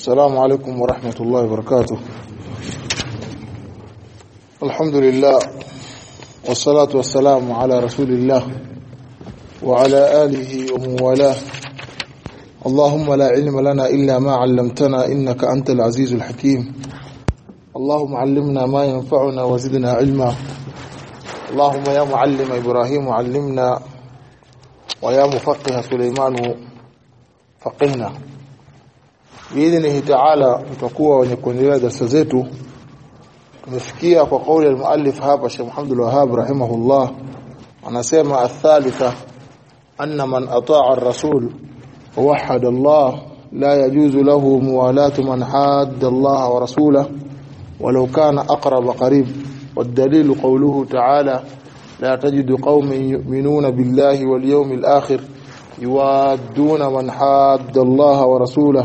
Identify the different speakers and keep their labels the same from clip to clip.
Speaker 1: السلام عليكم ورحمة الله وبركاته. الحمد لله والصلاة والسلام على رسول الله وعلى آله ومن والاه اللهم لا علم لنا إلا ما علمتنا إنك أنت العزيز الحكيم. اللهم علمنا ما ينفعنا وزدنا علما. اللهم يا معلم إبراهيم علمنا ويا مفقه سليمان فقهنا. Biidhnihi taala tutakuwa wenye kuendelea darasa zetu tumefikia kwa kauli ya muallif hapa Sheikh Muhammad al-Wahhab rahimahullah anasema athalitha anna man ataa ar-rasul wa wahhada Allah la yajuzu lahu muwalatu man hadda Allah wa rasulahu ولو كان أقرب قريب والدليل قوله تعالى لا تجد قوم يؤمنون بالله واليوم الآخر يوادون من حاد الله ورسوله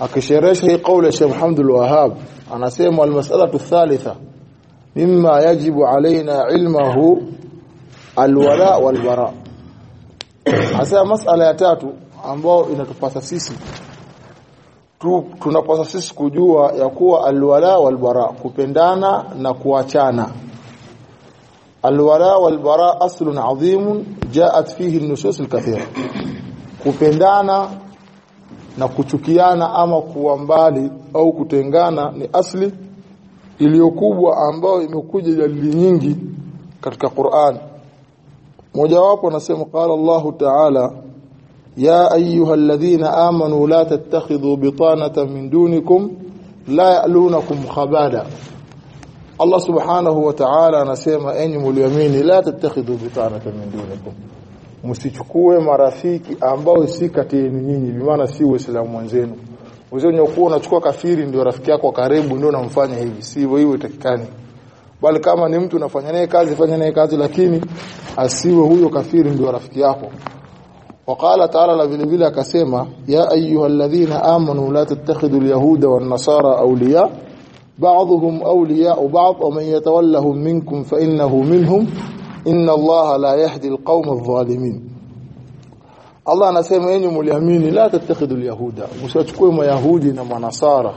Speaker 1: akisherehesha hii kauli ya Sheikh Muhammad Wahhab anasema almas'alatu thalitha mimma yajibu alaina ilmahu alwala walbara. Hasa masala ya tatu ambayo inatupasa sisi tu, tunapasa sisi kujua ya kuwa alwala walbara kupendana na kuachana. Alwala walbara aslun adhim jaat fihi an-nusus kathira kupendana na kuchukiana ama kuwa mbali au kutengana ni asli iliyokubwa ambayo imekuja dalili nyingi katika Qur'an. Mojawapo anasema qala Allahu ta'ala ya ayyuhalladhina amanu la tattakhidhu bitanatan min dunikum la ya'lunakum khabada. Allah subhanahu wa ta'ala anasema enyi mliamini la tattakhidhu bitanatan min dunikum msichukue marafiki ambao si kati yenu nyinyi bimaana si uislamu wenzenu kuwa unachukua kafiri ndio rafiki yako karibu ndio unamfanya hivi. Si hivyo hiyo itakikani. Bali kama ni mtu unafanya naye kazi fanya naye kazi lakini asiwe huyo kafiri ndio rafiki yako. Ta'ala la vile vile akasema ya ayyuhalladhina amanu la tattakhidhu alyahuda wan-nasara awliya ba'dhum awliya ba'd wa man yatawallahum minkum fa innahu minhum inna Allaha la yahdi alqawm adh-dhalimin. Allah anasema enyi mliamini la tattakhidhu alyahuda. Msichukue mayahudi na manasara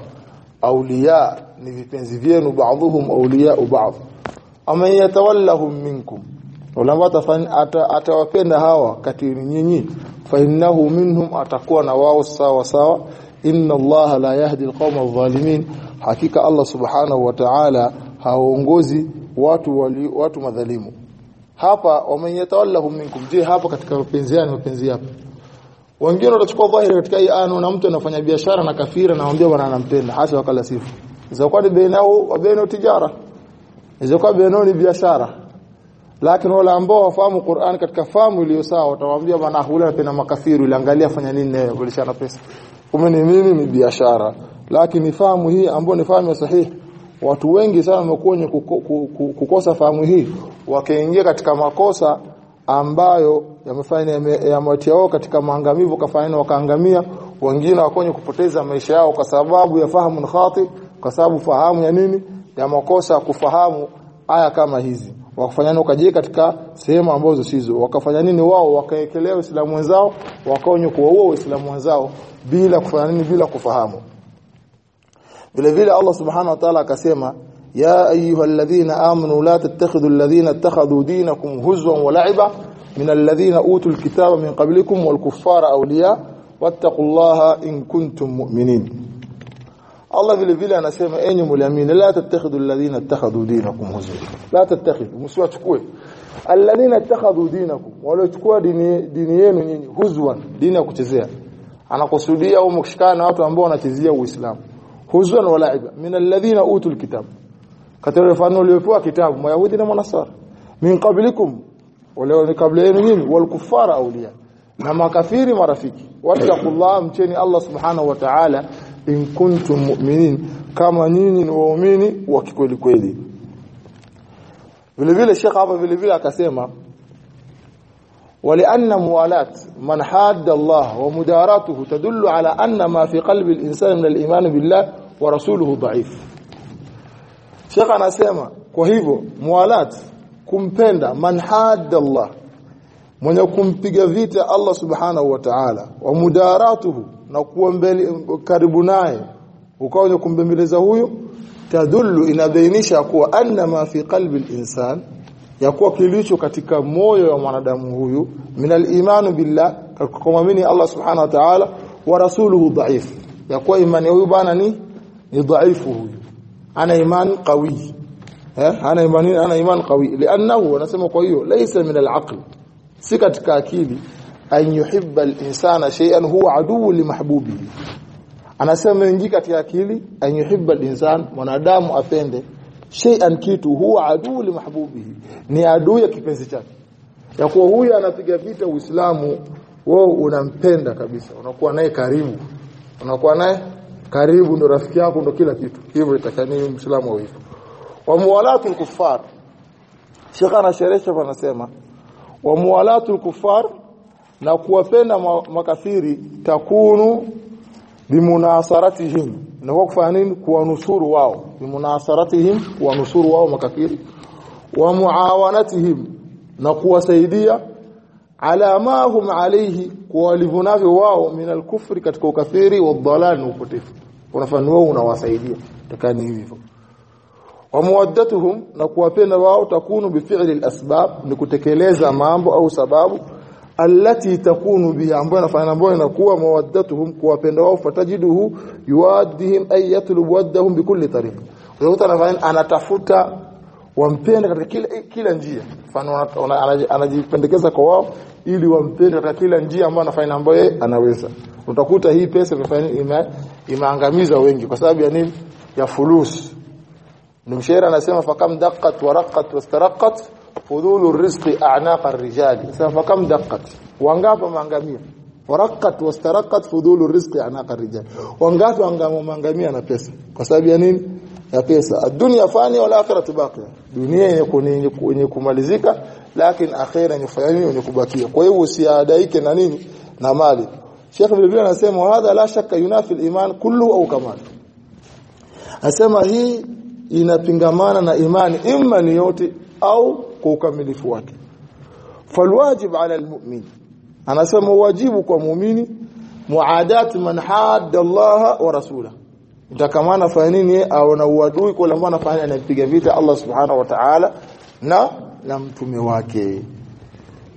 Speaker 1: awliya ni vipenzi vyenu baadhuhum awliya baadh ama yatawallahum minkum. Atawapenda hawa kati nyinyi fa innahu minhum atakuwa na wao sawa sawa. Inna Allah la yahdi alqawma adh-dhalimin. Hakika Allah subhanahu wa ta'ala haongozi watu wali, watu madhalimu hapa wamenyatawallahum minkum. Je hapa katika mapenzi yani mapenzi yapi? Wengine watachukua dhahiri katika hii anu na mtu anafanya biashara na kafira na anamwambia bwana anampenda. Hasa wakala sifu izakuwa ni bainao wa baina tijara. Izakuwa baina ni biashara. Lakini wale ambao wafahamu Qur'an katika fahamu iliyo sawa watawaambia bwana hula anapenda makafiru ili angalia fanya nini naye kulishana pesa. Kumbe ni mimi ni biashara. Lakini fahamu hii ambayo ni fahamu sahihi watu wengi sana wamekuwa kukosa fahamu hii wakaingia katika makosa ambayo yamefanya yamewatia wao katika maangamivu kafanya wakaangamia. Wengine wakonye kupoteza maisha yao kwa sababu ya fahamu khati kwa sababu fahamu ya nini? Ya makosa kufahamu aya kama hizi. Wakafanya ukaje katika sehemu ambazo sizo wakafanya nini? Wao wakaekelea Uislamu wenzao wakaonye kuwaua Uislamu wenzao bila kufanya nini? Bila kufahamu. Vile vile Allah subhanahu wa ta'ala akasema ya ayyuhalladhina amanu la tattakhidhu alladhina ittakhadhu dinakum huzwan wa la'iba min alladhina utul kitaba min qablikum wal kuffara awliya wattaqullaha in kuntum mu'minin Allah vile vile anasema enyi mliamini la tattakhidhu alladhina ittakhadhu dinakum huzwan la tattakhidhu msiwachukue alladhina ittakhadhu dinakum waliochukua dini dini yenu nyinyi huzwan dini ya kuchezea anakusudia au mkishikana na watu ambao wanachezea uislamu huzwan wa la'iba min alladhina utul kitab katika mfano uliopewa kitabu mayahudi na manasara min qablikum wale ni kabla yenu nyinyi wal kuffara awliya na makafiri marafiki wattaqullah mcheni Allah subhanahu wa ta'ala in kuntum mu'minin kama nyinyi ni waumini wa kikweli kweli vile vile Sheikh hapa vile vile akasema ولأن موالاة من حاد الله ومداراته تدل على أن ما في قلب الإنسان من الإيمان بالله ورسوله ضعيف Sheikh anasema kwa hivyo muwalat kumpenda man Allah mwenye kumpiga vita Allah subhanahu wa ta'ala wa mudaratuhu na kuwa karibu naye ukawa wenye kumbembeleza huyo tadullu inabainisha kuwa anna ma fi qalbi al-insan ya kuwa kilicho katika moyo wa mwanadamu huyu minal imanu billah kumwamini Allah subhanahu wa ta'ala wa rasuluhu dhaif ya kuwa imani huyu bana ni ni dhaifu huyu ana imani qawi. Eh ana imani ana imani qawi. Lianahu anasema kwa hiyo laysa min al-aql. Si katika akili. An yuhibba al-insana shay'an huwa aduu limahbubihi anasema ingi katika akili an yuhibba al-insan mwanadamu apende shay'an kitu huwa aduu limahbubihi ni adui ya kipenzi chake. Ya kuwa huyu anapiga vita Uislamu wewe unampenda kabisa. Unakuwa naye karibu unakuwa naye karibu ndo rafiki yako ndo kila kitu. Hivyo itakani Muislamu wa hivyo wa muwalatul kuffar Sheikh anasherehesha anasema wa muwalatul kuffar na kuwapenda makafiri takunu bimunasaratihim na kwa kufanya nini? Kuwanusuru wao. Bimunasaratihim kuwanusuru wao makafiri. Wa muawanatihim na kuwasaidia ala ma hum alayhi kwa walivyonavyo wao min alkufri katika ukafiri wa dhalal na upotefu. Unafanua unawasaidia. Takani hivyo. Wa muwaddatuhum na kuwapenda wao takunu bifi'li alasbab ni kutekeleza mambo au sababu allati takunu biha ambayo nafanya ambayo inakuwa mawaddatuhum kuwapenda wao fatajiduhu yuwaddihim ay yatlubu waddahum bikulli tariq. Unakuta anatafuta wampende katika kila kila njia. Mfano anajipendekeza kwa wao ili wampende katika kila njia ambayo anafanya ambayo anaweza. Utakuta hii pesa imefanya ime, imeangamiza wengi kwa sababu ya nini? Ya fulus ni anasema fakam daqqat wa raqqat wastaraqat fudulu rizqi a'naqa ar-rijali. Sasa fakam daqqat. Wangapi maangamia waraqat wastaraqat fudulu rizqi a'naqa ar-rijali. Wangapi wangamia na pesa? Kwa sababu ya nini ya pesa ad-dunya fani wala akhiratu baqiya. Dunia yenye kumalizika lakini akhira yenye fani yenye kubakia. Kwa hiyo usiadaike na nini? Na mali. Sheikh vile anasema hadha la shakka yunafi al-iman kullu au kamal Anasema hii inapingamana na imani imma ni yote au kwa ukamilifu wake. Falwajib ala almu'min. Anasema wajibu kwa muumini muadat man hadda Allah wa rasulahu itakamana fanya nini? Au na uadui kwa ambao anafanya anapiga vita Allah subhanahu wa ta'ala na na mtume wake.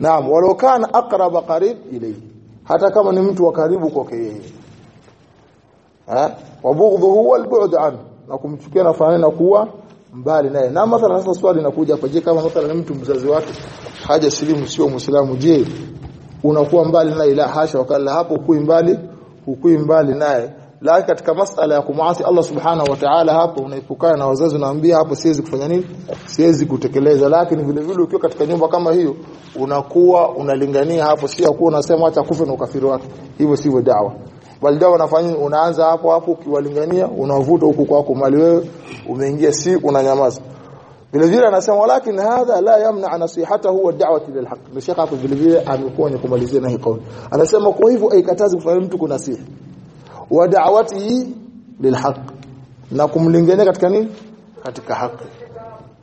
Speaker 1: Naam walau kana aqrab qarib ilayhi. Hata kama ni mtu wa karibu kwake yeye. Eh wabughdhu huwa albu'd an. Na kumchukia na fanya na kuwa mbali naye. Na mathalan sasa swali linakuja hapa je kama mathalan mtu mzazi wake haja silimu sio muislamu je unakuwa mbali naye? La hasha wakala hapo kui mbali hukui mbali naye lakini katika masala ya kumwasi Allah subhanahu wa ta'ala hapo unaepukana na wazazi unaambia hapo siwezi kufanya nini? Siwezi kutekeleza. Lakini vile vile ukiwa katika nyumba kama hiyo unakuwa unalingania hapo si ya kuwa unasema acha kufa na ukafiri wake. Hivyo sivyo dawa. Bali dawa unafanya unaanza hapo hapo ukiwalingania unavuta huku kwako mali wewe umeingia si unanyamaza vile vile anasema walakin hadha la yamna nasihatahu wa da'wati lil haqq ni shekha hapo vile vile amekuwa ni kumalizia na hii kauli. Anasema kwa hivyo haikatazi kufanya mtu kunasihi wa da'watihi lilhaq na kumlingania katika nini? Katika haki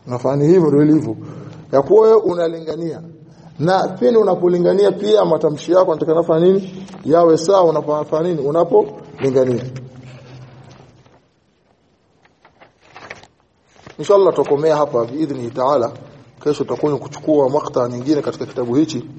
Speaker 1: nafani hivyo ndio ilivyo. Ya kuwa unalingania. Na pindi unapolingania pia matamshi yako unataka nafanya nini? Yawe sawa unapofanya nini? Unapolingania. Inshallah tukomea hapa biidhni taala. Kesho tutakuja kuchukua makta nyingine katika kitabu hichi